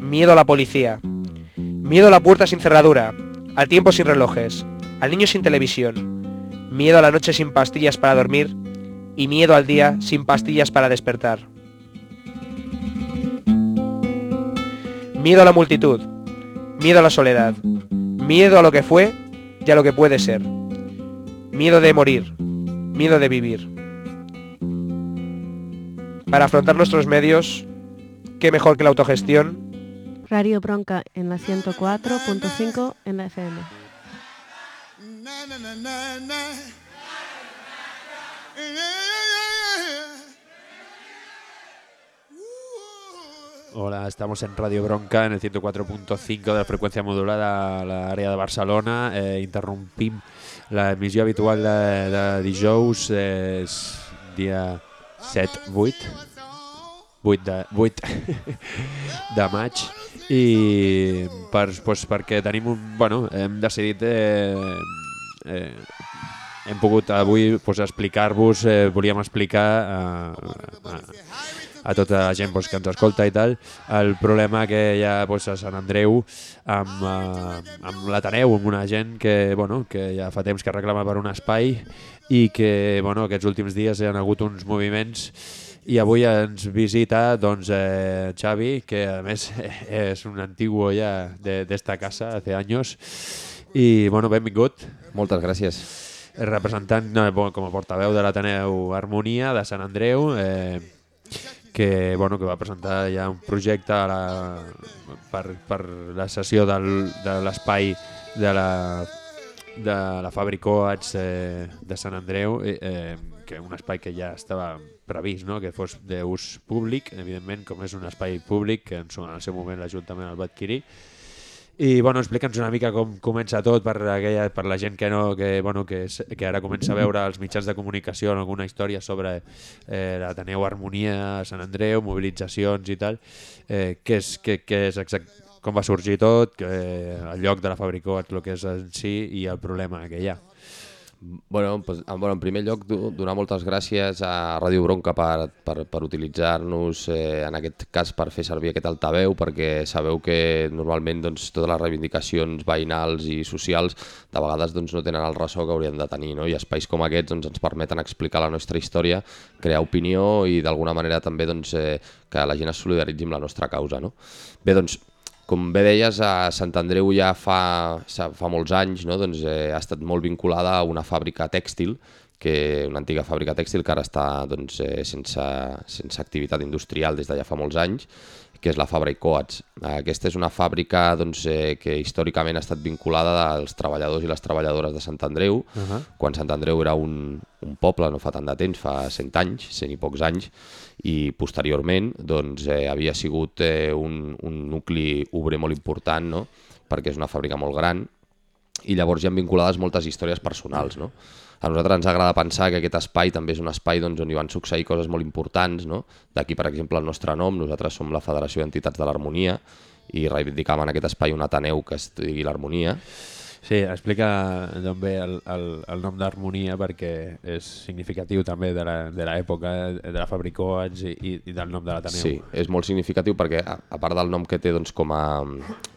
Miedo a la policía. Miedo a la puerta sin cerradura. Al tiempo sin relojes. Al niño sin televisión. Miedo a la noche sin pastillas para dormir. Y miedo al día sin pastillas para despertar. Miedo a la multitud. Miedo a la soledad. Miedo a lo que fue y a lo que puede ser. Miedo de morir. Miedo de vivir. Para afrontar nuestros medios, qué mejor que la autogestión. Radio Bronca en la 104.5 en la FM. Hola, estamos en Radio Bronca en el 104.5 de la freqüència modulada a l'àrea de Barcelona. Eh, interrompim l'emissió habitual de, de dijous, eh, dia 7, 8, 8 de, 8 de maig. I per, pues, perquè tenim un, bueno, hem decidit eh, eh, hem pogut avui pues, explicar-vos, eh, volíem explicar eh, eh, a tota la gent pues, que ens escolta i tal, el problema que hi ha pues, a Sant Andreu amb, uh, amb l'Ateneu, amb una gent que, bueno, que ja fa temps que reclama per un espai i que bueno, aquests últims dies hi ha hagut uns moviments i avui ens visita doncs, eh, Xavi, que a més és un antiguo ja d'esta de, casa, hace anys, i bueno, benvingut. Moltes gràcies. Representant com a portaveu de l'Ateneu Harmonia de Sant Andreu, eh, que, bueno, que va presentar ja un projecte a la, per, per la sessió del, de l'espai de la, de la Fabricoats eh, de Sant Andreu, eh, eh, que un espai que ja estava previst, no? que fos d'ús públic, evidentment, com és un espai públic, que en el seu moment l'Ajuntament el va adquirir, i bueno, explica'ns una mica com comença tot per, aquella, per la gent que, no, que, bueno, que, que ara comença a veure els mitjans de comunicació alguna història sobre eh, l'Ateneu Harmonia Sant Andreu, mobilitzacions i tal. Eh, què és, què, què és exact, com va sorgir tot, que, el lloc de la Fabricó, el que és en si i el problema que hi ha. Bueno, pues, bueno, en primer lloc, donar moltes gràcies a Ràdio Bronca per, per, per utilitzar-nos, eh, en aquest cas per fer servir aquest altaveu, perquè sabeu que normalment doncs, totes les reivindicacions veïnals i socials de vegades doncs, no tenen el ressò que haurien de tenir, no? i espais com aquests doncs, ens permeten explicar la nostra història, crear opinió i d'alguna manera també doncs, eh, que la gent es solidaritzi amb la nostra causa. No? Bé, doncs, com bé deies, a Sant Andreu ja fa, fa molts anys no? doncs, eh, ha estat molt vinculada a una fàbrica tèxtil, que una antiga fàbrica tèxtil que ara està doncs, eh, sense, sense activitat industrial des de ja fa molts anys, que és la Fabra i Coats. Aquesta és una fàbrica doncs, eh, que històricament ha estat vinculada als treballadors i les treballadores de Sant Andreu, uh -huh. quan Sant Andreu era un, un poble, no fa tant de temps, fa 100 anys, 100 i pocs anys, i posteriorment doncs, eh, havia sigut eh, un, un nucli obrer molt important, no? perquè és una fàbrica molt gran, i llavors hi han vinculades moltes històries personals. No? A nosaltres ens agrada pensar que aquest espai també és un espai doncs, on hi van succeir coses molt importants. No? D'aquí, per exemple, el nostre nom, nosaltres som la Federació d'Entitats de l'Harmonia i reivindicam en aquest espai un Ateneu que es digui l'Harmonia Sí, explica d'on ve el, el, el nom d'Harmonia perquè és significatiu també de l'època de, de la Fabricoats i, i del nom de l'Ateneu. Sí, és molt significatiu perquè a, a part del nom que té doncs, com, a,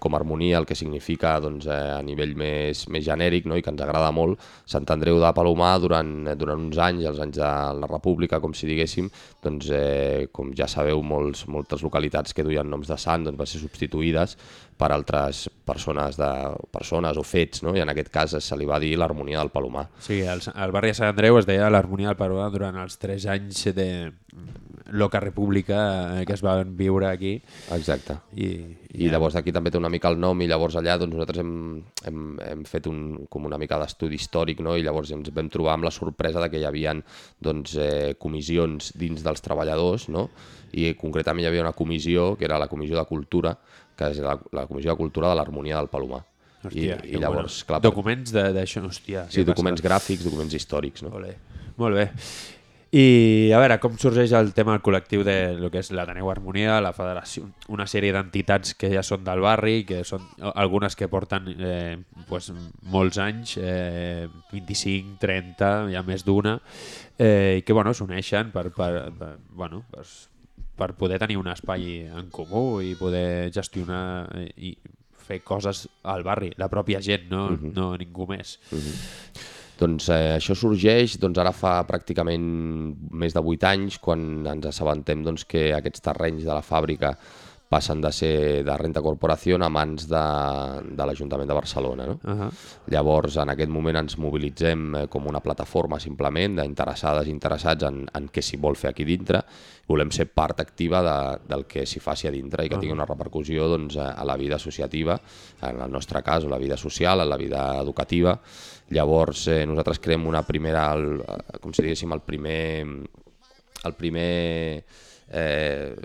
com a harmonia, el que significa doncs, eh, a nivell més, més genèric no? i que ens agrada molt, Sant Andreu de Palomar durant, durant uns anys, els anys de la República, com si diguéssim, doncs, eh, com ja sabeu, molts, moltes localitats que duien noms de sant doncs, van ser substituïdes per altres persones, de, persones o fets, no? i en aquest cas se li va dir l'harmonia del Palomar. Sí, el, el barri de Sant Andreu es deia l'harmonia del Palomar durant els tres anys de l'Oca República eh, que es van viure aquí. Exacte. I, i ja. llavors aquí també té una mica el nom i llavors allà doncs, nosaltres hem, hem, hem fet un, com una mica d'estudi històric no? i llavors ens vam trobar amb la sorpresa de que hi havia doncs, eh, comissions dins dels treballadors no? i concretament hi havia una comissió que era la Comissió de Cultura que és la, la Comissió de Cultura de l'Harmonia del Palomar. Hòstia, I, i llavors, clar, documents d'això, hòstia. Sí, documents passa? gràfics, documents històrics. No? Olé. Molt bé. I a veure, com sorgeix el tema del col·lectiu de lo que és l'Ateneu Harmonia, la federació, una sèrie d'entitats que ja són del barri, que són algunes que porten eh, pues, molts anys, eh, 25, 30, ja més d'una, eh, i que bueno, s'uneixen per, per, per, bueno, per, per poder tenir un espai en comú i poder gestionar eh, i fer coses al barri, la pròpia gent, no, uh -huh. no ningú més. Uh -huh. Doncs eh, això sorgeix doncs, ara fa pràcticament més de 8 anys quan ens assabentem doncs, que aquests terrenys de la fàbrica passen de ser de renta corporació a mans de, de l'Ajuntament de Barcelona. No? Uh -huh. Llavors, en aquest moment ens mobilitzem eh, com una plataforma simplement d'interessades i interessats en, en què s'hi vol fer aquí dintre. Volem ser part activa de, del que s'hi faci a dintre i que uh -huh. tingui una repercussió doncs, a la vida associativa, en el nostre cas, a la vida social, a la vida educativa. Llavors, eh, nosaltres creem una primera, el, eh, com si diguéssim, el primer, el primer eh,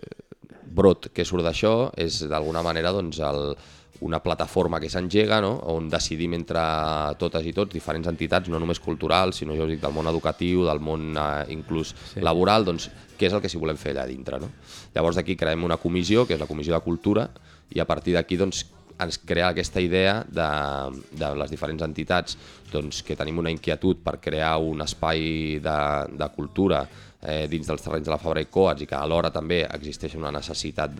brot que surt d'això és d'alguna manera doncs, el, una plataforma que s'engega no? on decidim entre totes i tots, diferents entitats, no només culturals, sinó jo dic del món educatiu, del món eh, inclús sí. laboral, doncs què és el que s'hi volem fer allà dintre. No? Llavors d'aquí creem una comissió, que és la Comissió de Cultura, i a partir d'aquí doncs, ens crea aquesta idea de, de les diferents entitats doncs, que tenim una inquietud per crear un espai de, de cultura eh, dins dels terrenys de la Fabra i Coats i que alhora també existeix una necessitat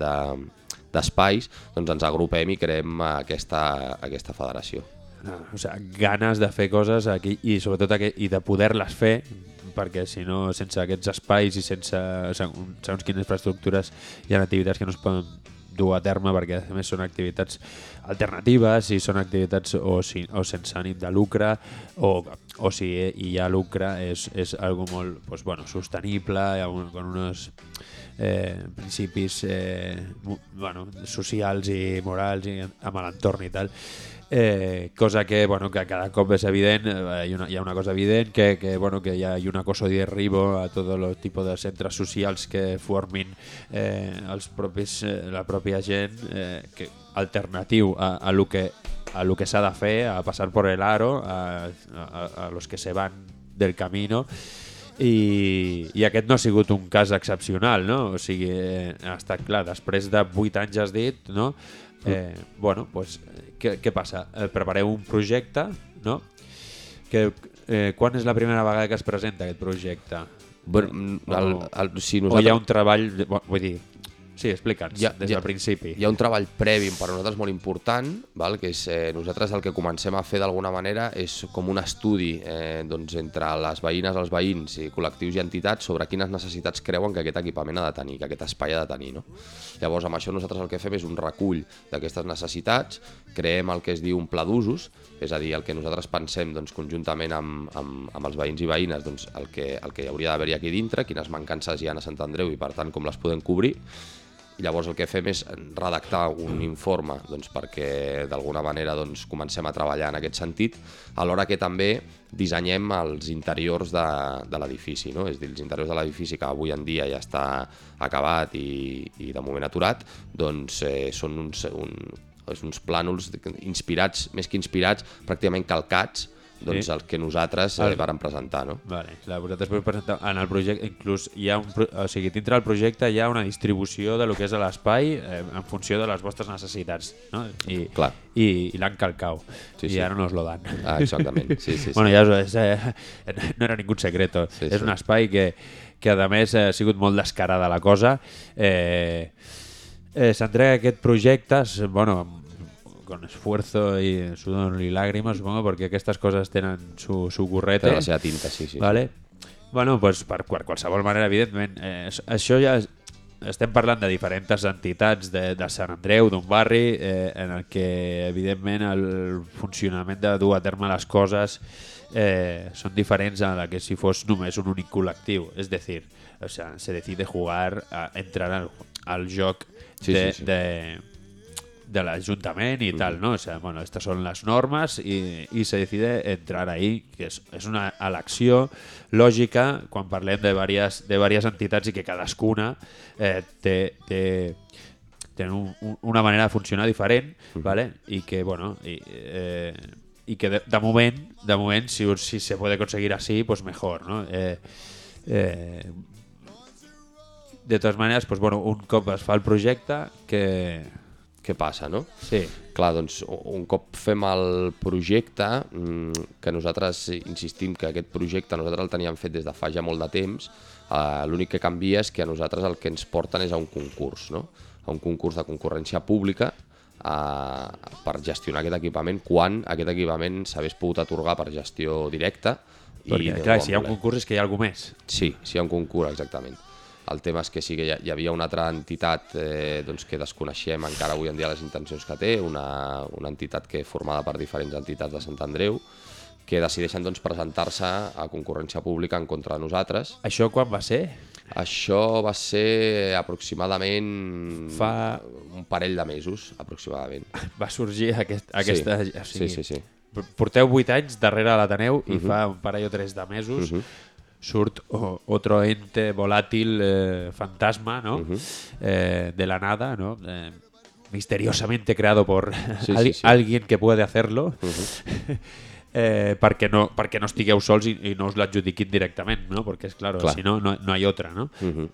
d'espais, de, doncs ens agrupem i creem aquesta, aquesta federació. Ah, o sigui, ganes de fer coses aquí i sobretot aquí, i de poder-les fer perquè si no, sense aquests espais i sense segons quines infraestructures hi ha activitats que no es poden dur a terme perquè a més són activitats alternatives i són activitats o, si, o sense ànim de lucre o, o si hi ha lucre és, és algo molt pues, bueno, sostenible amb, amb uns eh, principis eh, bueno, socials i morals i amb l'entorn i tal. Eh, cosa que, bueno, que cada cop és evident, eh, hi, una, hi ha una cosa evident, que, que, bueno, que hi ha, un acoso derribo a tots els tipus de centres socials que formin eh, els propis, eh, la pròpia gent, eh, que, alternatiu a, a lo que a lo que s'ha de fer, a passar per el aro, a, a, a los que se van del camino, i, i aquest no ha sigut un cas excepcional, no? O sigui, eh, ha estat clar, després de 8 anys has dit, no? Eh, bueno, pues, què, què passa? Eh, prepareu un projecte, no? Que, eh, quan és la primera vegada que es presenta aquest projecte? Bueno, el, el, si nosaltres... O hi ha un treball, vull dir, Sí, explica'ns, ja, des del principi. Hi ha un treball previ per a nosaltres molt important, val? que és eh, nosaltres el que comencem a fer d'alguna manera és com un estudi eh, doncs, entre les veïnes, els veïns i col·lectius i entitats sobre quines necessitats creuen que aquest equipament ha de tenir, que aquest espai ha de tenir. No? Llavors, amb això nosaltres el que fem és un recull d'aquestes necessitats, creem el que es diu un pla d'usos, és a dir, el que nosaltres pensem doncs, conjuntament amb, amb, amb els veïns i veïnes doncs, el, que, el que hauria d'haver-hi aquí dintre, quines mancances hi ha a Sant Andreu i per tant com les podem cobrir, Llavors el que fem és redactar un informe doncs, perquè d'alguna manera doncs, comencem a treballar en aquest sentit, alhora que també dissenyem els interiors de, de l'edifici, no? és dir, els interiors de l'edifici que avui en dia ja està acabat i, i de moment aturat, doncs eh, són uns, un, uns plànols inspirats, més que inspirats, pràcticament calcats doncs sí. el que nosaltres eh, vàrem presentar, no? Vale, la, vosaltres vau presentar en el projecte, inclús hi ha un, o sigui, dintre del projecte hi ha una distribució de lo que és l'espai eh, en funció de les vostres necessitats, no? I, Clar. i, i l'han calcau, sí, i sí. ara no us lo dan. Ah, exactament, sí, sí. sí. bueno, ja és, eh, no era ningú secreto, sí, és sí. un espai que, que a més ha sigut molt descarada la cosa, eh, eh, s'entrega aquest projecte, bueno, con esfuerzo y sudor y lágrimas, supongo, porque aquestes coses tenen su, su currete. Té la seva tinta, sí, sí. Vale? Bueno, pues per, qualsevol manera, evidentment, eh, això ja és, estem parlant de diferents entitats de, de Sant Andreu, d'un barri, eh, en el que, evidentment, el funcionament de dur a terme les coses eh, són diferents a la que si fos només un únic col·lectiu. És a dir, o sea, se decide jugar, a entrar al, al joc sí, de, sí, sí. de de l'Ajuntament i tal, ¿no? O sea, bueno, estas son las normas y, y se decide entrar ahí, que és, és una elecció lògica quan parlem de diverses, de diverses entitats i que cadascuna eh, té, té, té un, un, una manera de funcionar diferent, -huh. ¿vale? i que, bueno, i, eh, i que de, de moment, de moment si, si se puede conseguir así, pues mejor, ¿no? Eh, eh, de totes maneres, pues, bueno, un cop es fa el projecte, que, què passa, no? Sí. Clar, doncs, un cop fem el projecte, mm, que nosaltres insistim que aquest projecte nosaltres el teníem fet des de fa ja molt de temps, eh, l'únic que canvia és que a nosaltres el que ens porten és a un concurs, no? a un concurs de concurrència pública eh, per gestionar aquest equipament quan aquest equipament s'hagués pogut atorgar per gestió directa. Perquè, Déu clar, si hi ha un concurs és que hi ha alguna més. Sí, sí hi ha un concurs, exactament. El tema és que sí que hi, hi havia una altra entitat eh, doncs, que desconeixem encara avui en dia les intencions que té, una, una entitat que formada per diferents entitats de Sant Andreu, que decideixen doncs, presentar-se a concurrència pública en contra de nosaltres. Això quan va ser? Això va ser aproximadament Fa- un parell de mesos, aproximadament. Va sorgir aquest, aquesta... sí. o sigui, sí, sí, sí. Porteu 8 anys darrere l'Ateneu i Mhm. fa un parell o tres de mesos Mhm. Surt o- otro ente volátil eh, fantasma, ¿no? Eh, de la nada, ¿no? Eh, misteriosamente creado por Sí, al- sí, sí. alguien que puede hacerlo. eh, perquè, no, perquè no estigueu sols i, i no us l'adjudiquin directament, no? Perquè, és clar, Clar. si no, no, no hi ha otra, no? Mhm.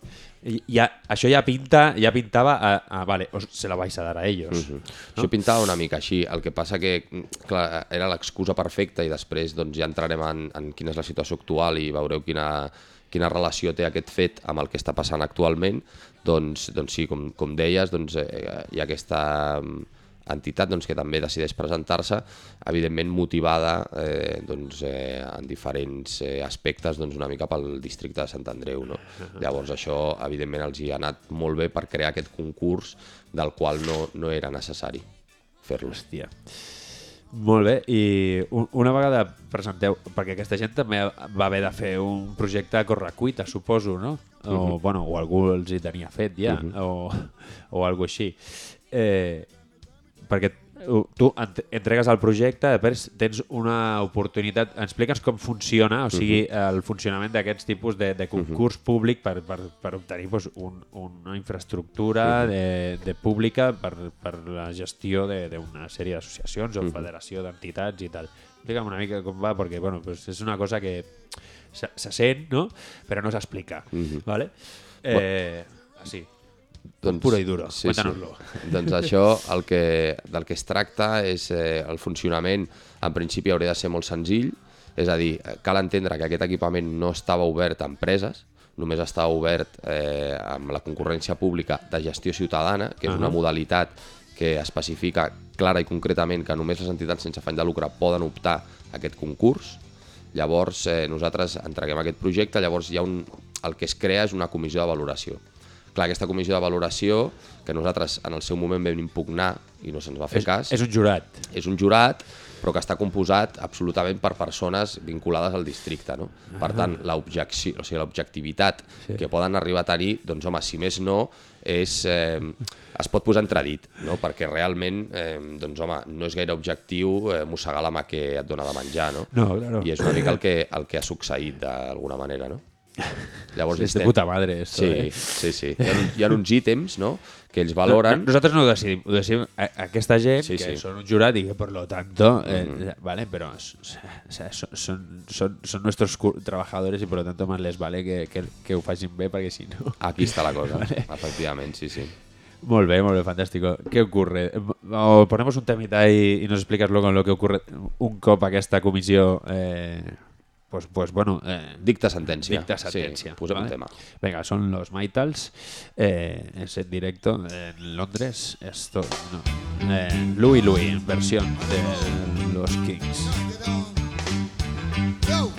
I, ja, això ja pinta, ja pintava a, a vale, os, se la vais a dar a ellos. Mhm. Això pintava una mica així, el que passa que clar, era l'excusa perfecta i després doncs, ja entrarem en, en quina és la situació actual i veureu quina, quina relació té aquest fet amb el que està passant actualment, doncs, doncs sí, com, com deies, doncs, eh, hi ha aquesta entitat doncs, que també decideix presentar-se, evidentment motivada eh, doncs, eh, en diferents eh, aspectes doncs, una mica pel districte de Sant Andreu. No? Llavors això evidentment els hi ha anat molt bé per crear aquest concurs del qual no, no era necessari fer-lo. Hòstia. Molt bé, i un- una vegada presenteu, perquè aquesta gent també va haver de fer un projecte a correcuita, suposo, no? O, bueno, o algú els hi tenia fet ja, o, o alguna així. Eh, perquè uh, tu ent- entregues el projecte, després tens una oportunitat... Explica'ns com funciona, o sigui, el funcionament d'aquests tipus de, de concurs públic per, per, per obtenir pues, un, una infraestructura de, de pública per, per la gestió de- d'una sèrie d'associacions o federació d'entitats i tal. Explica'm una mica com va, perquè bueno, pues és una cosa que se, se sent, no? però no s'explica. ¿vale? Eh, així. Puro i duro. Cuéntanoslo. Doncs això, el que, del que es tracta és eh, el funcionament, en principi hauria de ser molt senzill, és a dir, cal entendre que aquest equipament no estava obert a empreses, només estava obert eh, amb la concurrència pública de gestió ciutadana, que és una modalitat que especifica clara i concretament que només les entitats sense afany de lucre poden optar a aquest concurs. Llavors, eh, nosaltres entreguem aquest projecte, llavors hi ha un, el que es crea és una comissió de valoració. Clar, aquesta comissió de valoració, que nosaltres en el seu moment vam impugnar i no se'ns va fer És, cas, és un jurat. és un jurat, però que està composat absolutament per persones vinculades al districte. No? Per tant, l'objecci- o sigui, l'objectivitat sí. que poden arribar a tenir, doncs home, si més no, és, eh, es pot posar entredit, no? perquè realment eh, doncs, home, no és gaire objectiu eh, mossegar la mà que et dona de menjar. No? No, claro. I és una mica el que, el que ha succeït d'alguna manera. No? Llavors, És de puta madre, esto, Sí, eh? sí, sí. Hi ha, hi ha uns ítems no? que ells valoren. No- Nosaltres no ho decidim, ho decidim a- aquesta gent Sí, que sí. són un jurat i que per lo tanto, eh, vale, pero s- s- o sea, son, son, son, son nuestros cu- trabajadores y por lo tanto más les vale que, que, que ho facin bé perquè si no... Aquí està la cosa, efectivament, sí, sí. Molt bé, molt bé, fantástico. ¿Qué ocurre? O ponemos un temita y, y nos explicas luego lo que ocurre un cop aquesta comissió eh, pues, pues bueno... Eh, Dicta sentència. Dicta sentencia. Sí, posem ¿vale? un tema. Venga, son los Maitals. Eh, es en directo en Londres. Esto, no. Eh, Louis Louis, versión de los Kings. Louie,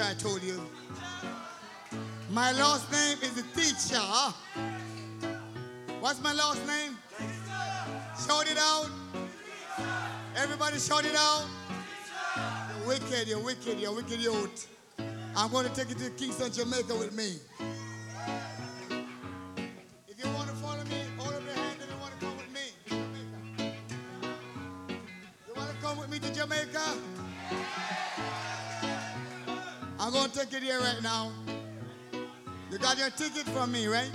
I told you. My last name is the teacher. What's my last name? Shout it out. Everybody shout it out. You're wicked, you're wicked, you're wicked youth. I'm going to take you to Kingston, Jamaica with me. If you want to follow me, hold up your hand if you want to come with me. You want to come with me to Jamaica? I'm going to take you there right now. You got your ticket from me, right?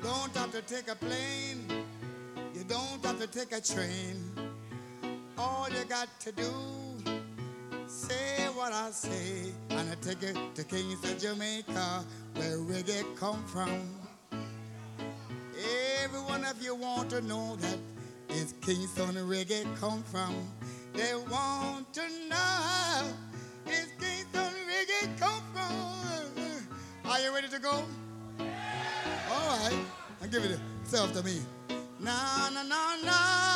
Don't have to take a plane. You don't have to take a train. All you got to do, say what I say, and I take it to Kingston, Jamaica, where reggae come from. Every one of you want to know that it's Kingston reggae come from. They want to know it's Kingston reggae come from. Are you ready to go? All right, I'll give it yourself to me. Na na na na.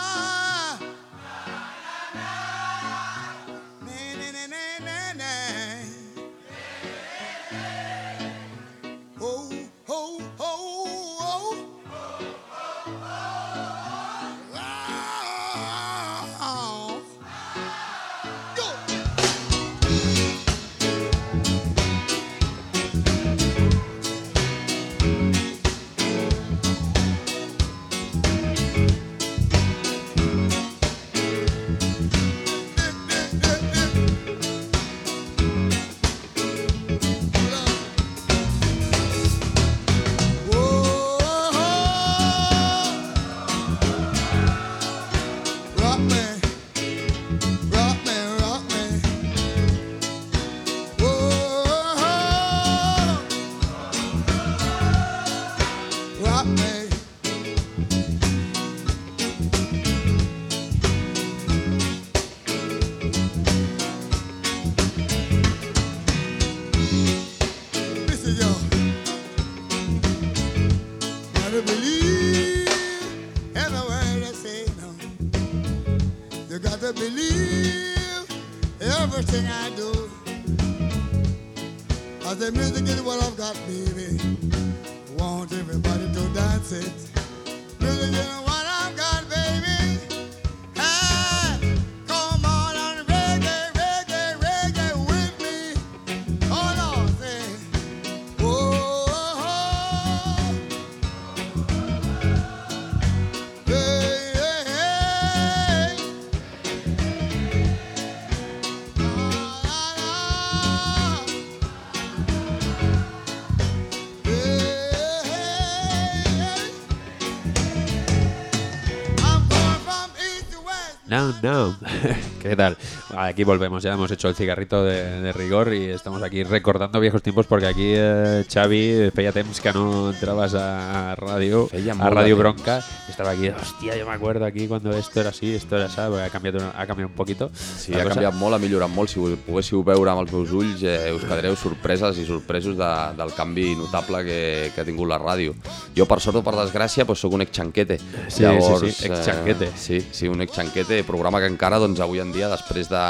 ¿Qué tal? Aquí volvemos, ya hemos hecho el cigarrito de, de rigor y estamos aquí recordando viejos tiempos porque aquí eh, Xavi feia temps que no entrabas a radio, Feia a Radio temps. Bronca. Estaba aquí, hostia, yo me acuerdo aquí cuando esto era así, esto era así, ha cambiado, ha cambiado un poquito. Sí, ha cosa. canviat molt, ha millorat molt. Si ho poguéssiu veure amb els meus ulls, eh, us quedareu sorpreses i sorpresos de, del canvi notable que, que ha tingut la ràdio. Jo, per sort o per desgràcia, doncs, sóc un ex-xanquete. Sí, sí, sí, ex-xanquete. Eh, sí, sí, un ex-xanquete, programa que encara, doncs, avui en dia, després de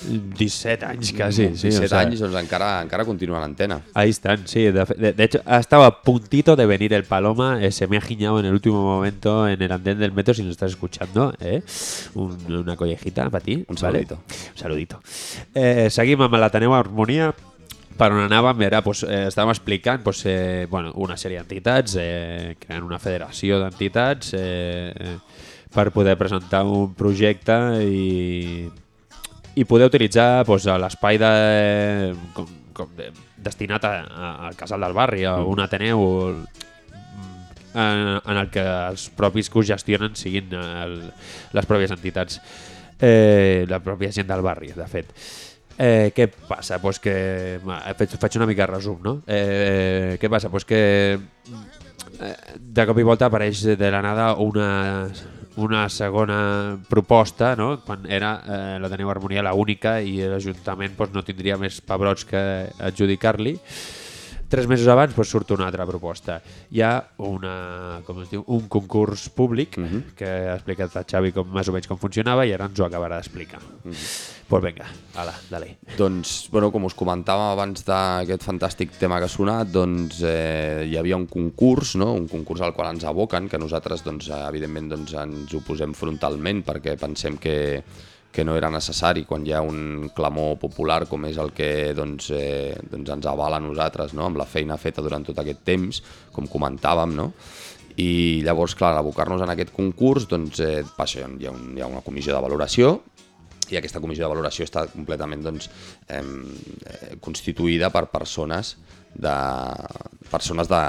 17 anys casi, sí. 17 o sea, anys, doncs, encara, encara continua l'antena. Ahí están, sí. De, de- de hecho, ha estado a puntito de venir el Paloma. eh, se me ha giñado en el último momento en el andén del metro, si nos estás escuchando. ¿eh? Un- una collejita para ti. Un ¿vale? saludito. Un saludito. Eh, seguim amb l'Ateneu Harmonia per on anàvem era, doncs, eh, estàvem explicant doncs, eh, bueno, una sèrie d'entitats, eh, creant una federació d'entitats eh, eh, per poder presentar un projecte i, i poder utilitzar doncs, l'espai de, com, com de, destinat a, a, al casal del barri, a un Ateneu en, en el que els propis que ho gestionen siguin el, les pròpies entitats, eh, la pròpia gent del barri, de fet. Eh, què passa? Pues que va, faig, faig una mica de resum, no? Eh, què passa? Pues que eh, de cop i volta apareix de la nada una, una segona proposta, no? quan era eh, l'Ateneu Harmonia la única i l'Ajuntament doncs, no tindria més pebrots que adjudicar-li. Tres mesos abans doncs, surt una altra proposta. Hi ha una, com es diu, un concurs públic uh -huh. que ha explicat a Xavi com, més o menys com funcionava i ara ens ho acabarà d'explicar. Uh -huh. Pues vinga, ala, dale. Doncs, bueno, com us comentàvem abans d'aquest fantàstic tema que ha sonat, doncs eh, hi havia un concurs, no? un concurs al qual ens aboquen, que nosaltres, doncs, evidentment, doncs, ens oposem frontalment perquè pensem que, que no era necessari quan hi ha un clamor popular com és el que doncs, eh, doncs ens avala a nosaltres no? amb la feina feta durant tot aquest temps, com comentàvem, no? i llavors, clar, abocar-nos en aquest concurs, doncs, eh, passa, hi, ha un, hi ha una comissió de valoració i aquesta comissió de valoració està completament doncs, eh, constituïda per persones de persones de,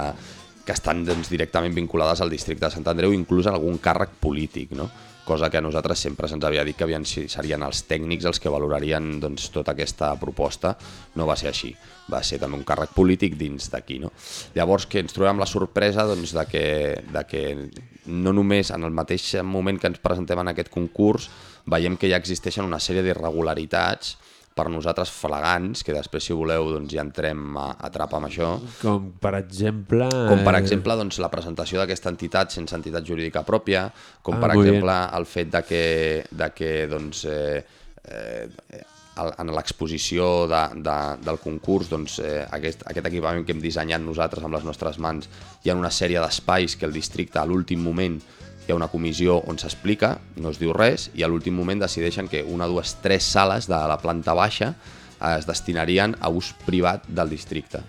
que estan doncs, directament vinculades al districte de Sant Andreu, inclús algun càrrec polític, no? Cosa que a nosaltres sempre se'ns havia dit que havien, serien els tècnics els que valorarien doncs, tota aquesta proposta. No va ser així, va ser també un càrrec polític dins d'aquí. No? Llavors que ens trobem la sorpresa doncs, de, que, de que no només en el mateix moment que ens presentem en aquest concurs veiem que ja existeixen una sèrie d'irregularitats per nosaltres flagrants, que després, si voleu, doncs ja entrem a, a trap amb això. Com, per exemple... Com, per exemple, doncs, la presentació d'aquesta entitat sense entitat jurídica pròpia, com, Ah, per exemple, el fet de que, de que doncs, eh, eh, en l'exposició de, de, del concurs, doncs, eh, aquest, aquest equipament que hem dissenyat nosaltres amb les nostres mans, hi ha una sèrie d'espais que el districte a l'últim moment hi ha una comissió on s'explica, no es diu res, i a l'últim moment decideixen que una, dues, tres sales de la planta baixa eh, es destinarien a ús privat del districte.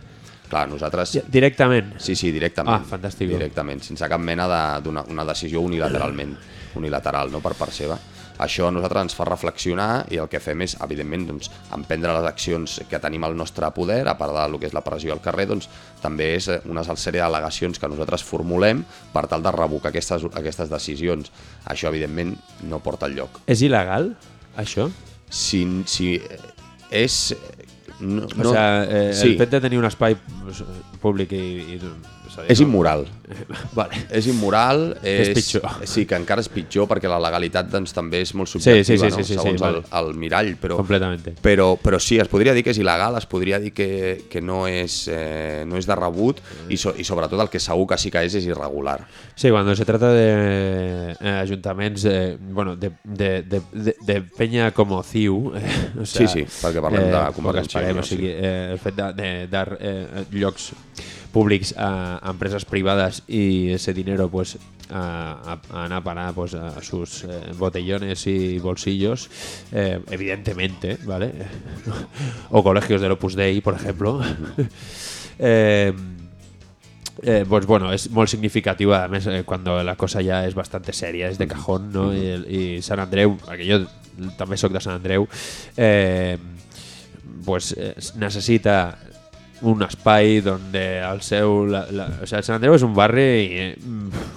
Clar, nosaltres... Directament. Sí, sí, directament. Ah, fantàstic. Directament, sense cap mena d'una de, una decisió unilateralment, unilateral, no per part seva. Això a nosaltres ens fa reflexionar i el que fem és, evidentment, doncs, emprendre les accions que tenim al nostre poder, a part del que és la pressió al carrer, doncs, també és eh, una sèrie d'al·legacions que nosaltres formulem per tal de revocar aquestes, aquestes decisions. Això, evidentment, no porta al lloc. És il·legal, això? Si, si eh, és... No, o sigui, eh, sí, el fet de tenir un espai públic i... i és, és immoral. Vale. És immoral, és, és pitjor. Sí, que encara és pitjor perquè la legalitat doncs, també és molt Sí, subjectiva, sí, sí, no? sí, sí, segons sí, el, vale. el mirall, però, però, però sí, es podria dir que és il·legal, es podria dir que, que no, és, eh, no és de rebut i, so, i sobretot el que segur que sí que és és irregular. Sí, cuando se trata de eh, ayuntamientos, eh, bueno, de, de, de, de, de peña como CIU, eh, o sea, Sí, sí, perquè parlem de i esperem, Unió, o sigui, eh, el fet de, de dar eh, llocs públics a, a empresas privadas y ese dinero pues a, a- a anar a parar pues, a sus eh, botellones y bolsillos, eh, evidentemente, ¿vale? o colegios del Opus Dei, por ejemplo. eh, Eh, pues bueno, es muy significativo además eh, cuando la cosa ya es bastante seria, es de cajón, ¿no? Y, el- y San Andreu, que yo també soc de Sant Andreu, eh, pues eh, necessita un espai donde al seu... La, la, o sea, Sant Andreu és un barri eh,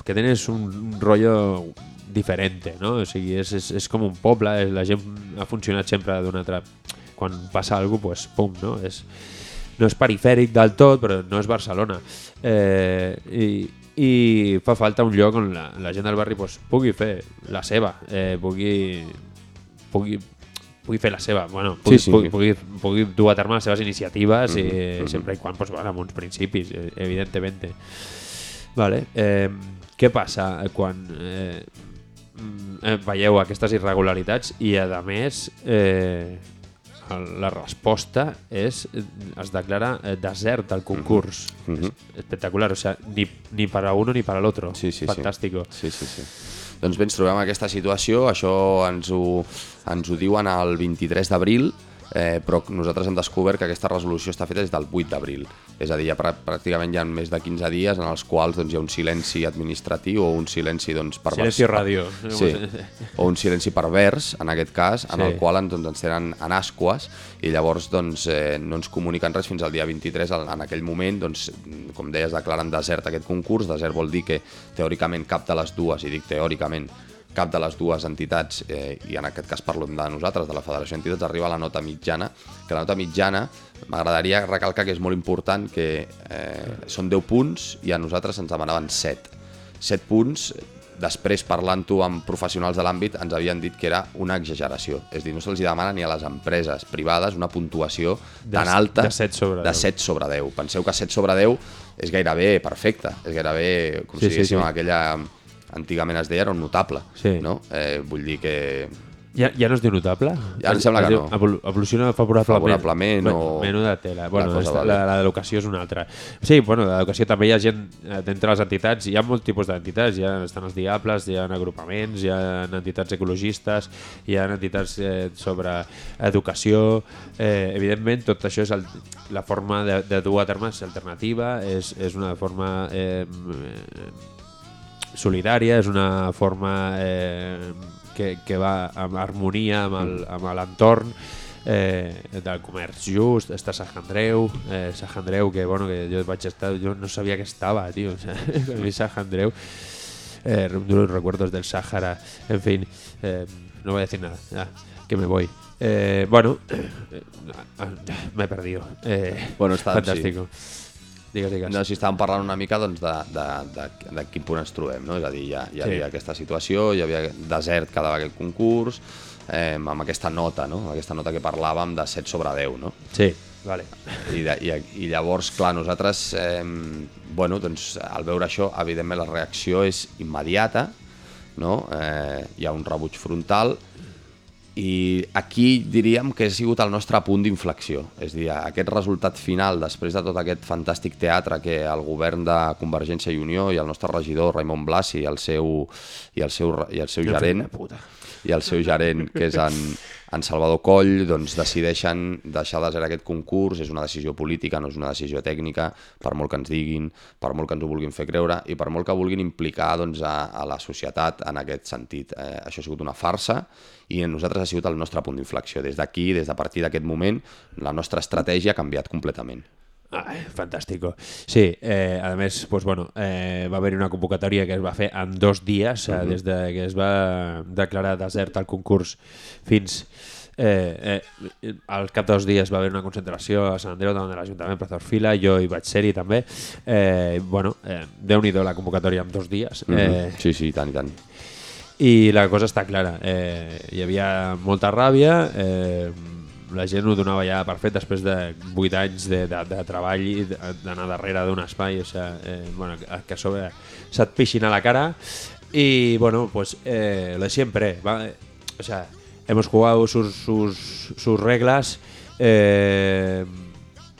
que tienes un, un rollo diferente, no? O sigui, és, és, és com un poble, és, la gent ha funcionat sempre d'una altra... Quan passa alguna cosa, pues, pum, no? És, no és perifèric del tot, però no és Barcelona. Eh, i, I fa falta un lloc on la, la gent del barri pues, pugui fer la seva, eh, pugui, pugui, pugui fer la seva, bueno, pugui, Sí, sí. pugui, pugui, pugui dur a terme les seves iniciatives i mhm. sempre i quan pues, bueno, amb uns principis, eh, evidentment. Vale. Eh, què passa quan eh, mm, eh, veieu aquestes irregularitats i a més eh, el- la resposta és eh, es declara eh, desert del concurs Mhm. Es- espectacular, o sea, ni, ni para uno ni para el otro Sí, sí, sí. fantástico Sí, sí, sí. Doncs bé, ens trobem en aquesta situació, això ens ho, ens ho diuen el 23 d'abril, eh, però nosaltres hem descobert que aquesta resolució està feta des del 8 d'abril. És a dir, ja prà- pràcticament hi ha més de 15 dies en els quals doncs, hi ha un silenci administratiu o un silenci doncs, pervers. Silencio radio. Sí, o un silenci pervers, en aquest cas, en Sí. el qual doncs, ens tenen en asques i llavors doncs, eh, no ens comuniquen res fins al dia 23. En en aquell moment, doncs, com deies, declaren desert aquest concurs. Desert vol dir que teòricament cap de les dues, i dic teòricament, cap de les dues entitats, eh, i en aquest cas parlem de nosaltres, de la Federació d'Entitats, arriba a la nota mitjana, que la nota mitjana m'agradaria recalcar que és molt important que eh, són 10 punts i a nosaltres ens demanaven 7. 7 punts després, parlant-ho amb professionals de l'àmbit, ens havien dit que era una exageració. És a dir, no se'ls demana ni a les empreses privades una puntuació De- tan alta de 7 sobre de 10. 7 sobre 10. Penseu que 7 sobre 10 és gairebé perfecte, és gairebé, com Sí, si sí, sí. aquella... Antigament es deia, era un notable. Sí. No? Eh, vull dir que Ja, ja no es diu notable? Ja em sembla Es que no. evolu- Evoluciona favorablement. Favorablement o- Menú de tela. Bueno, vale. la, la d'educació és una altra. Sí, bueno, l'educació també hi ha gent eh, d'entre les entitats, hi ha molt tipus d'entitats, hi ha, estan els diables, hi ha agrupaments, hi ha entitats ecologistes, hi ha entitats eh, sobre educació, eh, evidentment tot això és el, la forma de, de dur a terme és alternativa, és, és una forma eh, solidària, és una forma eh, que, que va en harmonia amb amb l'entorn eh, del comerç just, està Sant Andreu, eh, Sant Andreu, que, bueno, que jo vaig estar, jo no sabia que estava, tio, o sea, a mi Sant Andreu, eh, duros recuerdos del Sáhara, en fin, eh, no voy a decir nada, ya, que me voy. Eh, bueno, eh, me he perdido. Eh, Bueno, està- Fantástico. Digues, digues. No, si estàvem parlant una mica doncs, de, de, de, de quin punt ens trobem, no? És a dir, ja, hi Sí. havia aquesta situació, hi havia desert cada aquest concurs, eh, amb aquesta nota, no? Amb aquesta nota que parlàvem de 7 sobre 10, no? Sí, vale. I, de, i, i llavors, clar, nosaltres, eh, bueno, doncs, al veure això, evidentment la reacció és immediata, no? Eh, hi ha un rebuig frontal i aquí diríem que ha sigut el nostre punt d'inflexió. És a dir, aquest resultat final, després de tot aquest fantàstic teatre que el govern de Convergència i Unió i el nostre regidor Raimon Blasi i el seu, i el seu, i el seu gerent puta. I el seu gerent, que és en, en Salvador Coll, doncs decideixen deixar de ser aquest concurs, és una decisió política, no és una decisió tècnica, per molt que ens diguin, per molt que ens ho vulguin fer creure i per molt que vulguin implicar doncs, a, a la societat en aquest sentit. Eh, això ha sigut una farsa i nosaltres ha sigut el nostre punt d'inflexió. Des d'aquí, des de partir d'aquest moment, la nostra estratègia ha canviat completament. Ai, fantàstico. Sí, eh, a més, pues, bueno, eh, va haver una convocatòria que es va fer en dos dies, eh, des de que es va declarar desert el concurs fins Eh, eh, al cap de dos dies va haver una concentració a Sant Andreu davant de l'Ajuntament Plaza Orfila, jo hi vaig ser-hi també. Eh, bueno, eh, Déu-n'hi-do la convocatòria en dos dies. Mm Eh, -hmm. Sí, sí, i tant, i tant. i la cosa està clara. Eh, hi havia molta ràbia, eh, la gent ho donava ja per fet després de 8 anys de, de, de treball i d'anar darrere d'un espai, o sea, eh, bueno, que, a sobre se't pixin a la cara. Y bueno, pues eh, lo de va, eh, o sea, hemos jugado sus, sus, sus reglas, eh,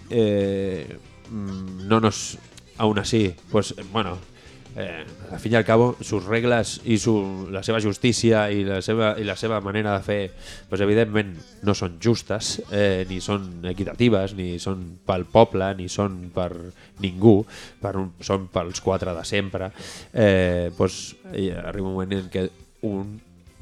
eh, mm, no nos, aún así, pues bueno, eh, al fin i al cabo, sus regles i su, la seva justícia i la seva, i la seva manera de fer, pues, evidentment no són justes, eh, ni són equitatives, ni són pel poble, ni són per ningú, per un, són pels quatre de sempre. Eh, pues, arriba un moment en què un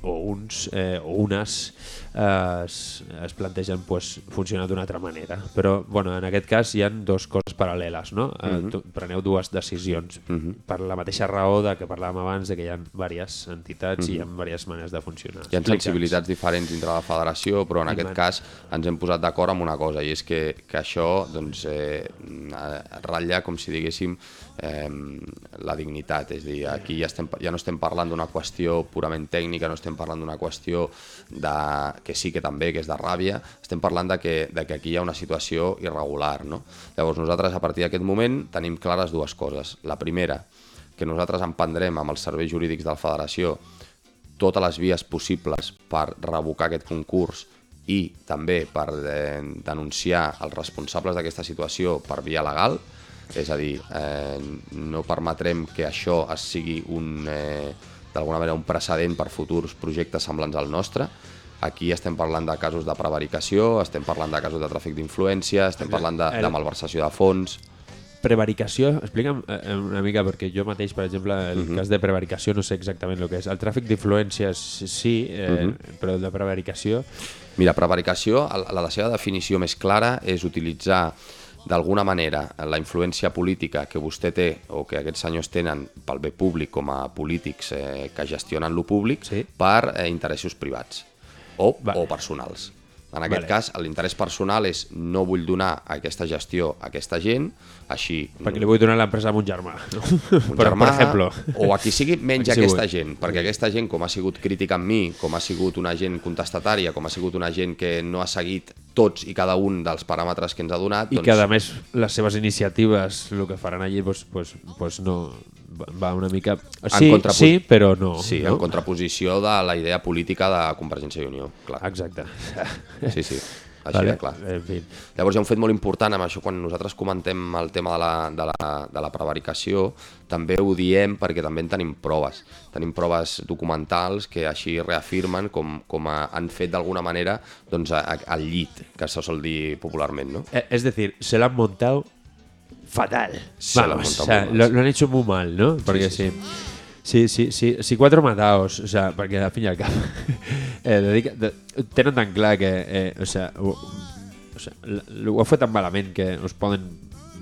o uns eh, o unes eh, es, es plantegen pues, funcionar d'una altra manera. Però bueno, en aquest cas hi han dues coses paral·leles. No? Eh, Mhm. tu- preneu dues decisions Mhm. per la mateixa raó de que parlàvem abans de que hi ha diverses entitats i hi ha Mhm. diverses manes de funcionar. Hi ha Explica'ns. sensibilitats diferents dintre de la federació, però en I aquest man- cas ens hem posat d'acord amb una cosa, i és que, que això doncs, eh, ratlla, com si diguéssim, eh, la dignitat. És dir, aquí ja, estem, ja no estem parlant d'una qüestió purament tècnica, no estem parlant d'una qüestió de, que sí que també, que és de ràbia, estem parlant de que, de que aquí hi ha una situació irregular. No? Llavors nosaltres a partir d'aquest moment tenim clares dues coses. La primera, que nosaltres emprendrem amb els serveis jurídics de la federació totes les vies possibles per revocar aquest concurs i també per eh, denunciar els responsables d'aquesta situació per via legal, és a dir, eh, no permetrem que això es sigui un, eh, d'alguna manera un precedent per futurs projectes semblants al nostre. Aquí estem parlant de casos de prevaricació, estem parlant de casos de tràfic d'influència, estem parlant de, de malversació de fons... Prevaricació, explica'm eh, una mica, perquè jo mateix, per exemple, el Mhm. cas de prevaricació no sé exactament el que és. El tràfic d'influències sí, eh, Mhm. però el de prevaricació... Mira, prevaricació, la, la seva definició més clara és utilitzar d'alguna manera la influència política que vostè té o que aquests senyors tenen pel bé públic com a polítics eh, que gestionen lo públic Sí. per eh, interessos privats o, Va. o personals. En aquest Vale. cas, l'interès personal és no vull donar aquesta gestió a aquesta gent, així Perquè li vull donar l'empresa a mon germà. No? un per, germà, per exemple. o a qui sigui menys A qui aquesta gent, perquè aquesta gent, com ha sigut crítica amb mi, com ha sigut una gent contestatària, com ha sigut una gent que no ha seguit tots i cada un dels paràmetres que ens ha donat, I doncs, que, a més, les seves iniciatives, el que faran allí, pues, pues, pues no va- una mica... Sí, contrapo- sí, però no. sí, no? en contraposició de la idea política de Convergència i Unió, clar. Exacte. Sí, sí, així de clar. En fi. Llavors hi ha un fet molt important amb això quan nosaltres comentem el tema de la, de la, de la prevaricació, també ho diem perquè també en tenim proves. Tenim proves documentals que així reafirmen com, com a, han fet d'alguna manera doncs, a, a, el llit, que se sol dir popularment. No? Eh, Es decir, se lo han montado fatal. Se lo han Vamos, o sea, lo, han hecho muy mal, ¿no? Porque sí, sí. Sí, sí, sí, sí, cuatro matados, o sea, perquè al fin i al cap eh, dedica, de, tenen tan clar que, eh, o sea, ho, o sea, ho heu fet tan malament que us poden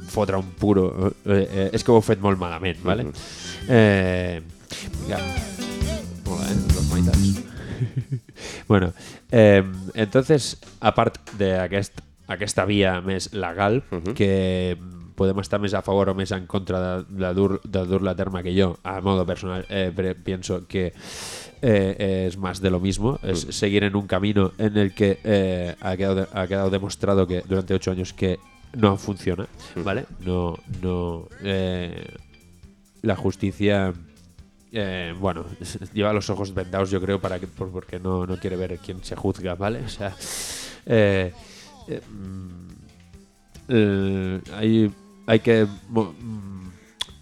fotre un puro, eh, eh, és que ho heu fet molt malament, ¿vale? eh, ja. Molt bé, los maitats. bueno, eh, entonces, a part d'aquest aquesta via més legal, que podem estar més a favor o més en contra de, de dur- de dur-la a terme que jo, a modo personal, eh, pienso que eh, es más de lo mismo, es seguir en un camino en el que eh, ha, quedado ha quedado demostrado que durante ocho años que no funciona, ¿vale? No, no, eh, la justicia eh, bueno, lleva los ojos vendados, yo creo, para que, por- porque no, no quiere ver quién se juzga, ¿vale? O sea, eh, eh, mm, eh, hay, hay que mm,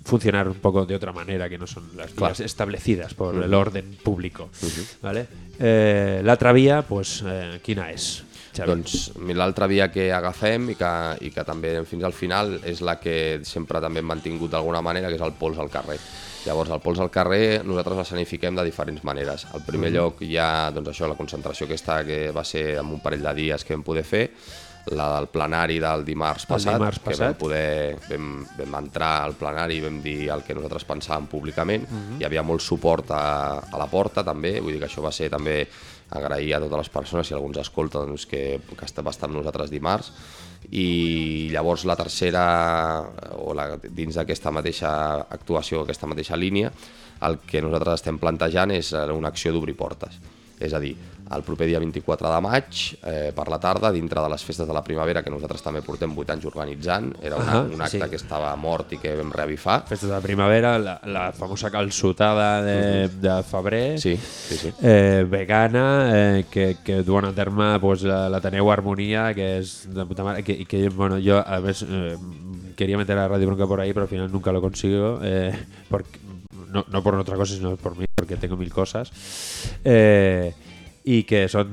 funcionar un poco de otra manera que no son las Claro. vías establecidas por el orden público, ¿vale? Eh, L'altra via, pues, eh, quina és? Xavi? Doncs l'altra via que agafem i que, i que també fins al final és la que sempre també hem mantingut d'alguna manera, que és el pols al carrer. Llavors, el pols al carrer nosaltres l'escenifiquem de diferents maneres. Al primer lloc hi ha doncs, això, la concentració aquesta que va ser amb un parell de dies que vam poder fer, la del plenari del dimarts El passat, dimarts que passat. vam poder vam, vam entrar al plenari i vam dir el que nosaltres pensàvem públicament. Hi havia molt suport a, a la porta també, vull dir que això va ser també agrair a totes les persones, si algú ens escolta, doncs, que, que està, va estar amb nosaltres dimarts. I llavors la tercera, o la, dins d'aquesta mateixa actuació, aquesta mateixa línia, el que nosaltres estem plantejant és una acció d'obrir portes. És a dir, el proper dia 24 de maig, eh, per la tarda, dintre de les festes de la primavera, que nosaltres també portem 8 anys organitzant, era una, Ahà, un acte sí. que estava mort i que vam reavifar. Festes de primavera, la, la famosa calçotada de, de febrer, Sí, sí, sí. eh, vegana, eh, que, que duen a terme pues, la- l'Ateneu Harmonia, que és de puta mare, que, que bueno, yo a veces eh, quería meter a Radio Bronca por ahí, pero al final nunca lo consigo, eh, porque, no, no por otra cosa, sino por mí, porque tengo mil cosas. Eh, i que són,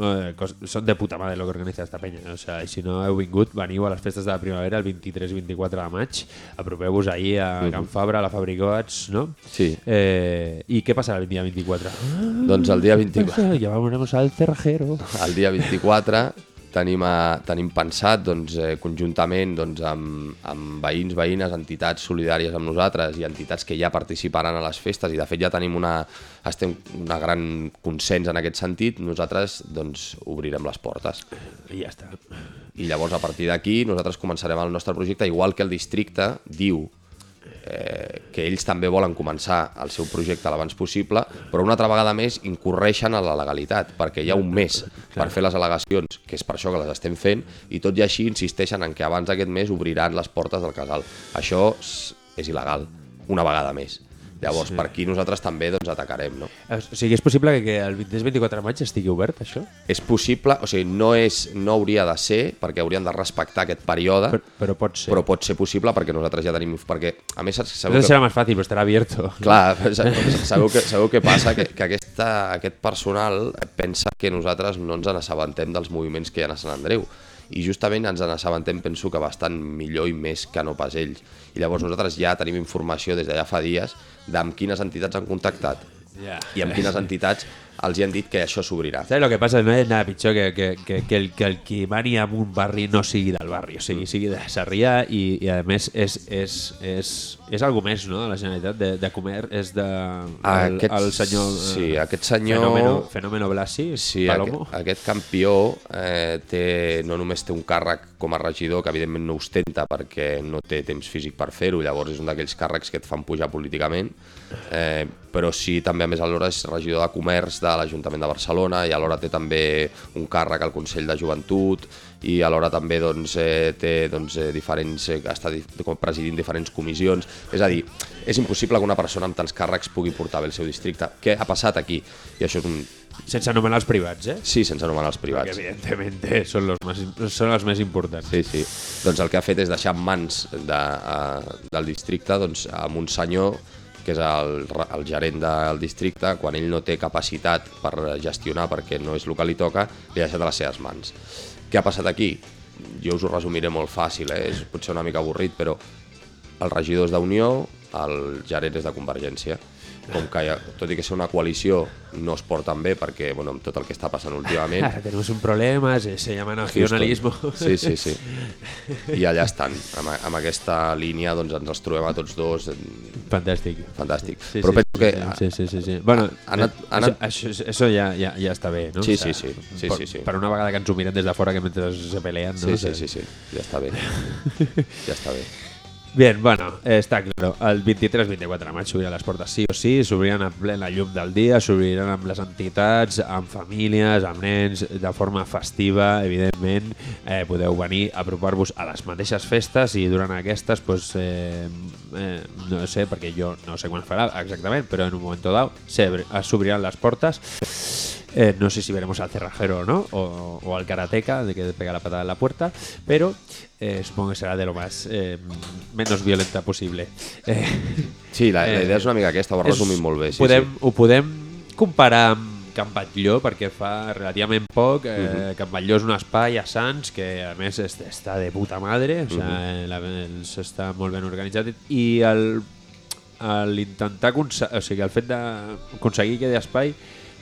eh, cos- són de puta madre lo que organitza esta penya. O sea, si no heu vingut, veniu a les festes de la primavera el 23 i 24 de maig, apropeu-vos ahir a Can Fabra, a la Fabricots, no? Sí. Eh, I què passarà el dia 24? Doncs el dia 24, Llamaremos al cerrajero. el dia 24 tenim, a, tenim pensat doncs, eh, conjuntament doncs, amb, amb veïns, veïnes, entitats solidàries amb nosaltres i entitats que ja participaran a les festes i de fet ja tenim una, estem una gran consens en aquest sentit, nosaltres doncs, obrirem les portes. I ja està. I llavors a partir d'aquí nosaltres començarem el nostre projecte, igual que el districte diu eh, que ells també volen començar el seu projecte l'abans possible, però una altra vegada més incorreixen a la legalitat, perquè hi ha un mes per fer les al·legacions, que és per això que les estem fent, i tot i així insisteixen en que abans d'aquest mes obriran les portes del casal. Això és, és il·legal, una vegada més. Llavors, sí. per aquí nosaltres també doncs, atacarem, no? O sigui, és possible que, que el 23-24 de maig estigui obert, això? És possible, o sigui, no, és, no hauria de ser, perquè haurien de respectar aquest període, Però, però pot ser. però pot ser possible perquè nosaltres ja tenim... Perquè, a més, sabeu Entonces que... serà més fàcil, però estarà abierto. Clar, sabeu que, sabeu què passa? Que, que aquesta, aquest personal pensa que nosaltres no ens n'assabentem dels moviments que hi ha a Sant Andreu i justament ens n'assabentem penso que bastant millor i més que no pas ells i llavors nosaltres ja tenim informació des de ja fa dies d'amb quines entitats han contactat Ja. i amb quines entitats els hi han dit que això s'obrirà. Saps el que passa? No ha nada pitjor que, que, que, que, el, que el qui mani en un barri no sigui del barri, o sigui, sigui de Sarrià i, i a més és, és, és, és algo més no? de la Generalitat, de, de comer, és de el, Aquest- el senyor eh, sí, aquest senyor- Fenomeno, fenomeno Blasi, Sí, Palomo. aquest, aquest campió eh, té, no només té un càrrec com a regidor, que evidentment no ostenta perquè no té temps físic per fer-ho, llavors és un d'aquells càrrecs que et fan pujar políticament, eh, però sí també a més alhora és regidor de comerç de l'Ajuntament de Barcelona i alhora té també un càrrec al Consell de Joventut i alhora també doncs, eh, té doncs, eh, diferents, eh, està di presidint diferents comissions, és a dir, és impossible que una persona amb tants càrrecs pugui portar bé el seu districte. Què ha passat aquí? I això és un, Sense anomenar els privats, eh? Sí, sense anomenar els Perquè, privats. evidentment, eh, són, los més, són els més importants. Sí, sí. Doncs el que ha fet és deixar mans de, uh, del districte doncs, amb un senyor que és el, el gerent del districte, quan ell no té capacitat per gestionar perquè no és el que li toca, li ha deixat a les seves mans. Què ha passat aquí? Jo us ho resumiré molt fàcil, eh? és potser una mica avorrit, però el regidor és d'Unió, el gerent és de Convergència. Com que, tot i que ser una coalició, no es porten bé perquè, bueno, amb tot el que està passant últimament, Ara tenemos un problema, se, se llama nacionalismo. Sí, sí, sí. I allà estan. Amb, amb aquesta línia doncs, ens els trobem a tots dos. Fantàstic. Fantàstic. Sí, Però sí, penso que... sí, sí, sí, sí. Bueno, ha anat- eh, ha anat- Això, això, ja, ja, ja està bé, no? Sí, sí, sí. Sí, per, sí, sí. Per una vegada que ens ho des de fora que mentre se peleen, no? Sí, sí, sí, sí. Ja està bé. Ja està bé. Bien, bueno, està clar. El 23-24 de maig s'obriran les portes sí o sí, s'obriran a plena llum del dia, s'obriran amb les entitats, amb famílies, amb nens, de forma festiva, evidentment. Eh, podeu venir a apropar-vos a les mateixes festes i durant aquestes, pues, eh, eh, no sé, perquè jo no sé quan farà exactament, però en un moment dado s'obriran les portes. Eh, no sé si veremos al cerrajero o no, o, o al karateca, de que pega la patada en la puerta, pero eh, supongo que será de lo más eh, menos violenta posible. Eh, Sí, la, la Eh, idea és una mica aquesta, ho resumit molt bé. Sí, podem, sí. Ho podem comparar amb Can Batlló perquè fa relativament poc eh, Mhm. Can Batlló és un espai a Sants que a més est- està de puta madre o sigui, Mhm. la, està molt ben organitzat i el, l'intentar aconse- o sigui, el fet d'aconseguir aquest espai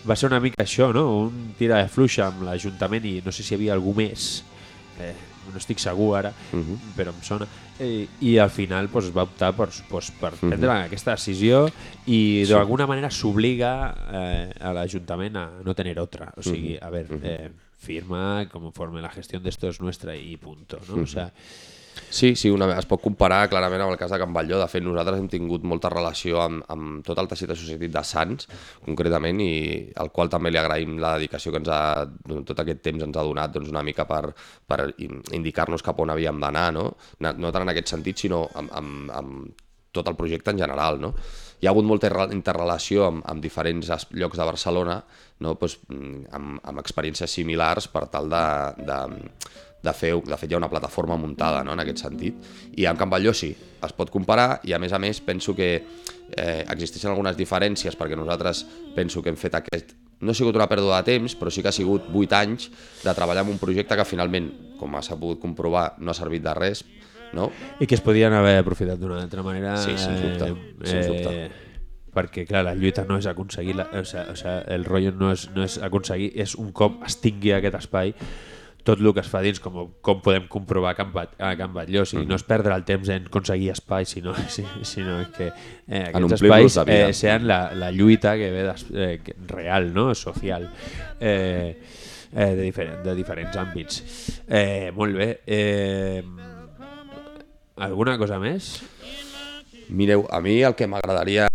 va ser una mica això, no? un tira de fluixa amb l'Ajuntament i no sé si hi havia algú més eh, no estic segur ara Mhm. però em sona eh, i al final pues, es va optar per, pues, per Mhm. prendre aquesta decisió i d'alguna manera s'obliga eh, a l'Ajuntament a no tener otra o sigui, a ver, eh, firma conforme la gestión de esto es nuestra y punto ¿no? o sea, Sí, sí, una, es pot comparar clarament amb el cas de Can Batlló. De fet, nosaltres hem tingut molta relació amb, amb tot el teixit associatiu de Sants, concretament, i al qual també li agraïm la dedicació que ens ha, tot aquest temps ens ha donat doncs, una mica per, per in- indicar-nos cap on havíem d'anar, no? No tant en aquest sentit, sinó amb, amb, amb tot el projecte en general. No? Hi ha hagut molta interrelació amb, amb diferents llocs de Barcelona, no? pues, mm, amb, amb experiències similars per tal de, de, de fer, de fet hi ha una plataforma muntada no? en aquest sentit, i amb Can Batlló sí, es pot comparar i a més a més penso que eh, existeixen algunes diferències perquè nosaltres penso que hem fet aquest no ha sigut una pèrdua de temps, però sí que ha sigut 8 anys de treballar en un projecte que finalment, com s'ha pogut comprovar, no ha servit de res, no? i que es podien haver aprofitat d'una altra manera Sí, sens dubte, sens dubte. perquè clar, la lluita no és aconseguir la, o sea, o sea, el rotllo no és, no és aconseguir és un cop es tingui aquest espai tot el que es fa dins, com, com podem comprovar a Can, Bat, a Can Batlló, o sigui, Mm-hmm. no és perdre el temps en aconseguir espais, sinó, si, sinó que eh, aquests espais eh, sean la, la lluita que ve des, eh, real, no? social, eh, eh, de, diferent, de diferents àmbits. Eh, molt bé. Eh, alguna cosa més? Mireu, a mi el que m'agradaria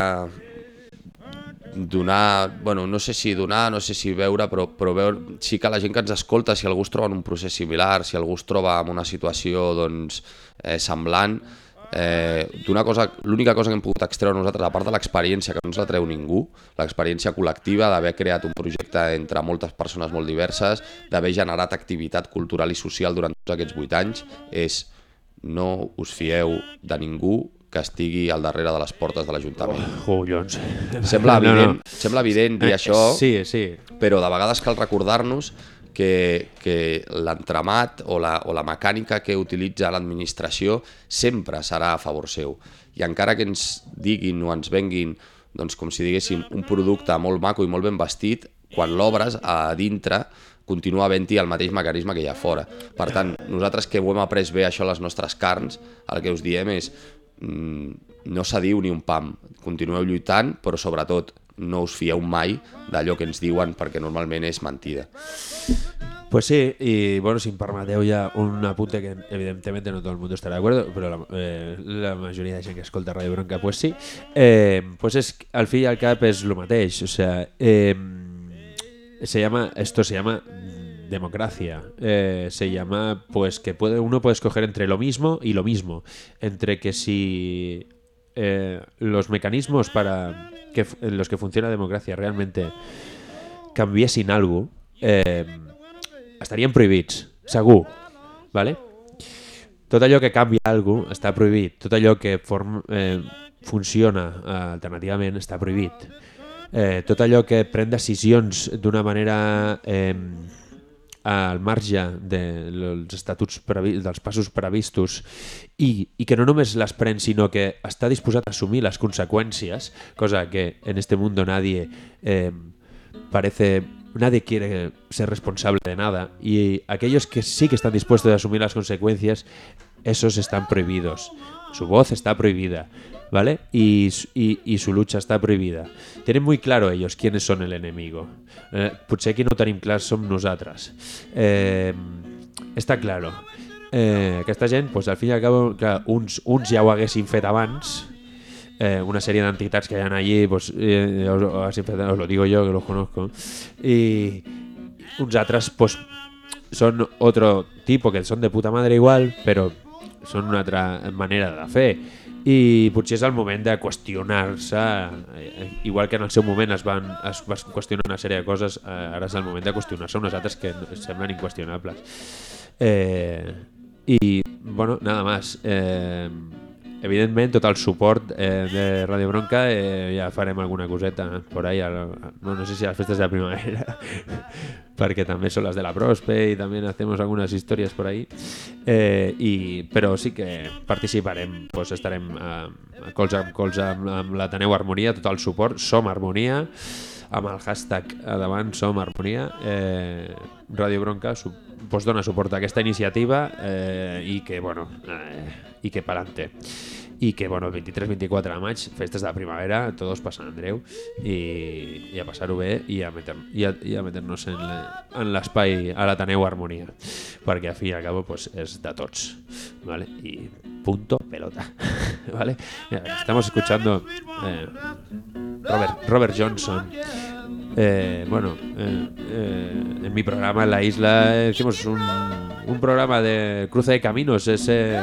donar, bueno, no sé si donar, no sé si veure, però, però veure, sí que la gent que ens escolta, si algú es troba en un procés similar, si algú es troba en una situació doncs, eh, semblant, eh, d'una cosa, l'única cosa que hem pogut extreure nosaltres, a part de l'experiència que no ens la treu ningú, l'experiència col·lectiva d'haver creat un projecte entre moltes persones molt diverses, d'haver generat activitat cultural i social durant tots aquests vuit anys, és no us fieu de ningú que estigui al darrere de les portes de l'Ajuntament. Collons. Sembla No, no. evident, sembla evident dir Eh, això, Sí, sí. però de vegades cal recordar-nos que, que l'entramat o, la, o la mecànica que utilitza l'administració sempre serà a favor seu. I encara que ens diguin o ens venguin doncs, com si diguéssim, un producte molt maco i molt ben vestit, quan l'obres a dintre continua havent-hi el mateix mecanisme que hi ha fora. Per tant, nosaltres que ho hem après bé això a les nostres carns, el que us diem és no cediu ni un pam, continueu lluitant, però sobretot no us fieu mai d'allò que ens diuen perquè normalment és mentida. Pues sí, y bueno, si me permeteu ya un apunte que evidentemente no todo el mundo estará de acuerdo, pero la, eh, la mayoría de gent que escolta Radio Bronca, pues sí, eh, pues es, al fin y al cap es lo mateix, o sea, eh, se llama, esto se llama mm, democracia, eh, se llama pues que puede, uno puede escoger entre lo mismo y lo mismo, entre que si eh, los mecanismos para que, en los que funciona la democracia realmente canviessin algo, eh, estarien prohibits, vale? Tot allò que canvia alguna cosa està prohibit, tot allò que eh, funciona eh, alternativament està prohibit. Eh, tot allò que pren decisions d'una manera eh, al marge dels estatuts previ dels passos previstos i, i que no només les pren sinó que està disposat a assumir les conseqüències, cosa que en este mundo nadie eh, parece nadie quiere ser responsable de nada y aquellos que sí que están dispuestos a asumir las consecuencias, esos están prohibidos. Su voz está prohibida, ¿vale? Y, y- y su lucha está prohibida. Tienen muy claro ellos quiénes son el enemigo. Eh, potser qui no tenim clar som nosaltres. Eh, claro. Eh, aquesta gent, pues, al fin i al cabo, clar, uns, uns ja eh, una serie de entidades que hayan allí, pues eh, os, lo digo yo que los conozco, y uns altres pues, son otro tipo que son de puta madre igual, pero són una altra manera de fer i potser és el moment de qüestionar-se eh, igual que en el seu moment es van, es van qüestionar una sèrie de coses eh, ara és el moment de qüestionar-se unes altres que semblen inqüestionables. Eh, i bueno, nada más. Eh, evidentment tot el suport eh, de Radio Bronca eh, ja farem alguna coseta por ahí a, la- no, no sé si a las fiestas de la primavera perquè també són les de la Prospe i també hacemos algunas historias por ahí. Eh, i, però sí que participarem pues estarem a, a colze amb colze amb, amb l'Ateneu Harmonia tot el suport, som Harmonia amb el hashtag a davant som Harmonia eh, Radio Bronca pues dona suport a aquesta iniciativa eh, i que bueno eh, i que pa'lante i que bueno, 23-24 de maig, festes de la primavera, todos pa Sant Andreu i, i a passar-ho bé i a, meter, i a, i a meter-nos en l'espai a l'Ateneu Harmonia perquè al fi i al cabo pues, és de tots ¿vale? y punto pelota ¿vale? Estamos escuchando eh, Robert, Robert Johnson eh, bueno, eh, eh, en mi programa en la isla hicimos un, programa de cruce de caminos, ese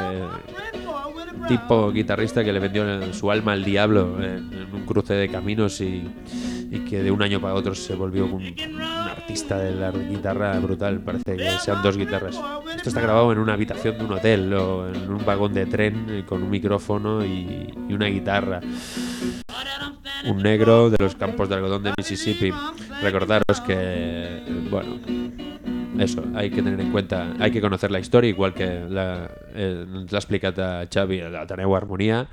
tipo guitarrista que le vendió su alma al diablo en, un cruce de caminos y, que de un año para otro se volvió un, artista de la guitarra brutal. Parece que sean dos guitarras. Esto está grabado en una habitación de un hotel o en un vagón de tren con un micrófono y una guitarra. Un negro de los campos de algodón de Mississippi. Recordaros que, bueno, eso, hay que tener en cuenta, hay que conocer la historia, igual que la, eh, ens l'ha explicat a Xavi a l'Ateneu Harmonia.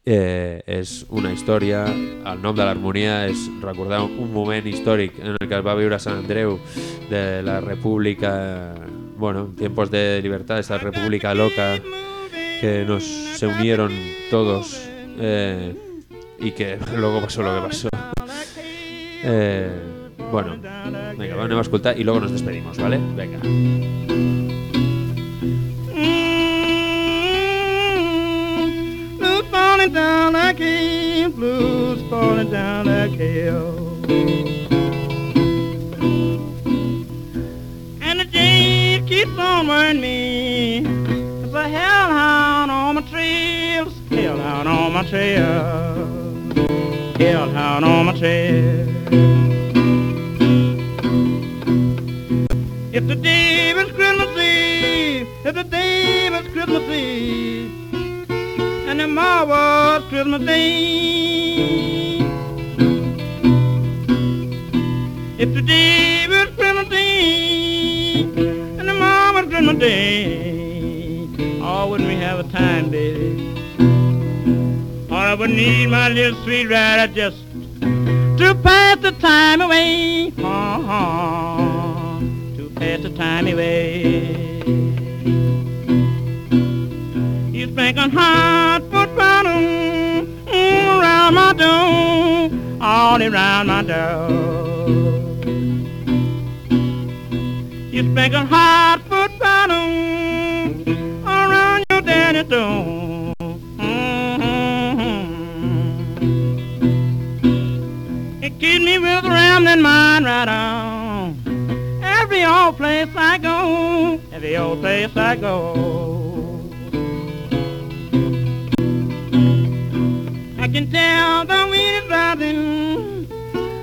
Eh, és una història, el nom de l'harmonia és recordar un moment històric en el que es va viure Sant Andreu de la república, bueno, tiempos de libertad, esa república loca que nos se unieron todos eh, y que luego pasó lo que pasó. Eh, bueno, venga, vamos a escoltar y luego nos despedimos, ¿vale? Venga. Falling down like hail, blues falling down like hail. And the jade keeps on wearing me. It's a hellhound on my trail, hellhound on my trail, hellhound on my trail. It's the day was Christmas Eve, it's the day was Christmas Eve and tomorrow was Christmas Day. If today was Christmas Day, and tomorrow was Christmas Day, oh, wouldn't we have a time, baby? I would need my little sweet ride just to pass the time away. Uh-huh, to pass the time away. You spanking hot foot bottom mm, around my door, all around my door. You spanking hot foot bottom around your daddy's door. Rambling mind right on. Every old place I go, every old place I go. I can tell the wind is rising,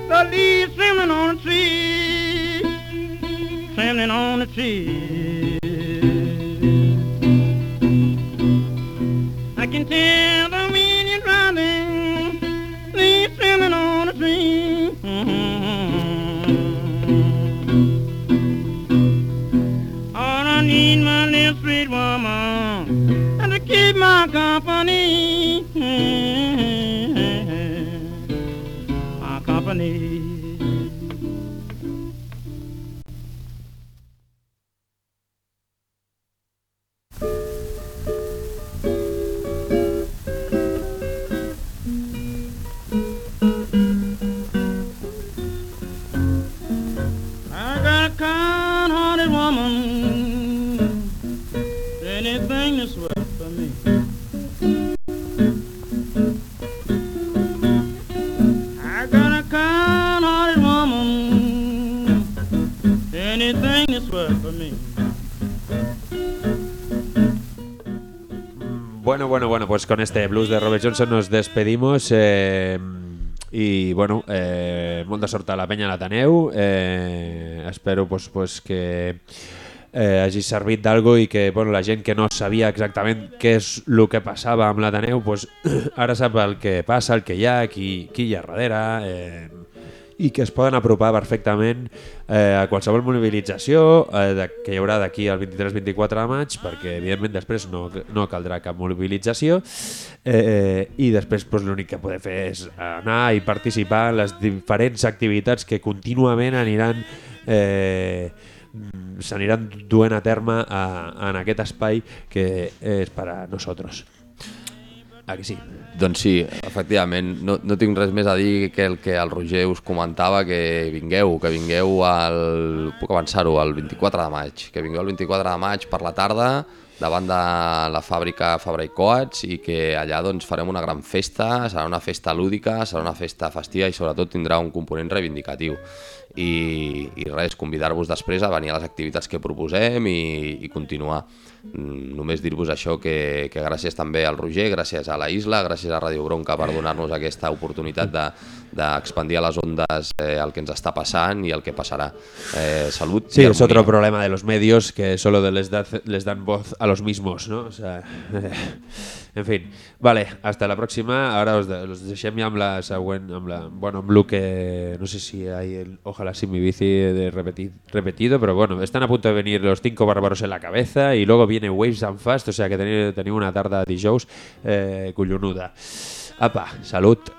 the leaves trembling on the tree, trembling on the tree. I can tell con este blues de Robert Johnson nos despedimos. Eh, I, bueno, eh, molta sort a la penya a l'Ateneu. Eh, espero pues, pues, que eh, hagi servit d'algo i que bueno, la gent que no sabia exactament què és el que passava amb l'Ateneu pues, ara sap el que passa, el que hi ha, qui, qui hi ha darrere eh, i que es poden apropar perfectament eh, a qualsevol mobilització eh, de, que hi haurà d'aquí al 23-24 de maig perquè evidentment després no, no caldrà cap mobilització eh, i després doncs, l'únic que podem fer és anar i participar en les diferents activitats que contínuament aniran eh, s'aniran duent a terme a, en aquest espai que és per a nosaltres. Ah, que sí? Doncs sí, efectivament, no, no tinc res més a dir que el que el Roger us comentava, que vingueu, que vingueu al... puc avançar-ho, el 24 de maig, que vingueu el 24 de maig per la tarda davant de la fàbrica Fabra i Coats i que allà doncs, farem una gran festa, serà una festa lúdica, serà una festa festiva i sobretot tindrà un component reivindicatiu. I, i res, convidar-vos després a venir a les activitats que proposem i, i continuar. Mm, Només dir-vos això, que, que gràcies també al Roger, gràcies a la Isla, gràcies a Radio Bronca per donar-nos aquesta oportunitat de d'expandir a les ondes eh, el que ens està passant i el que passarà. Eh, salut Sí, es otro problema de los medios que solo de- les, da- les dan voz a los mismos, ¿no? O sea, en fin. Vale, hasta la próxima. Ahora os, de- os deixem ja amb la següent, amb la, bueno, amb lo que no sé si hay el Ojalá sin mi bici de repeti- repetido, pero bueno, están a punto de venir los cinco bárbaros en la cabeza y luego viene Waves and Fast, o sea que teniu, teniu una tarda dijous eh, collonuda. Apa, salut.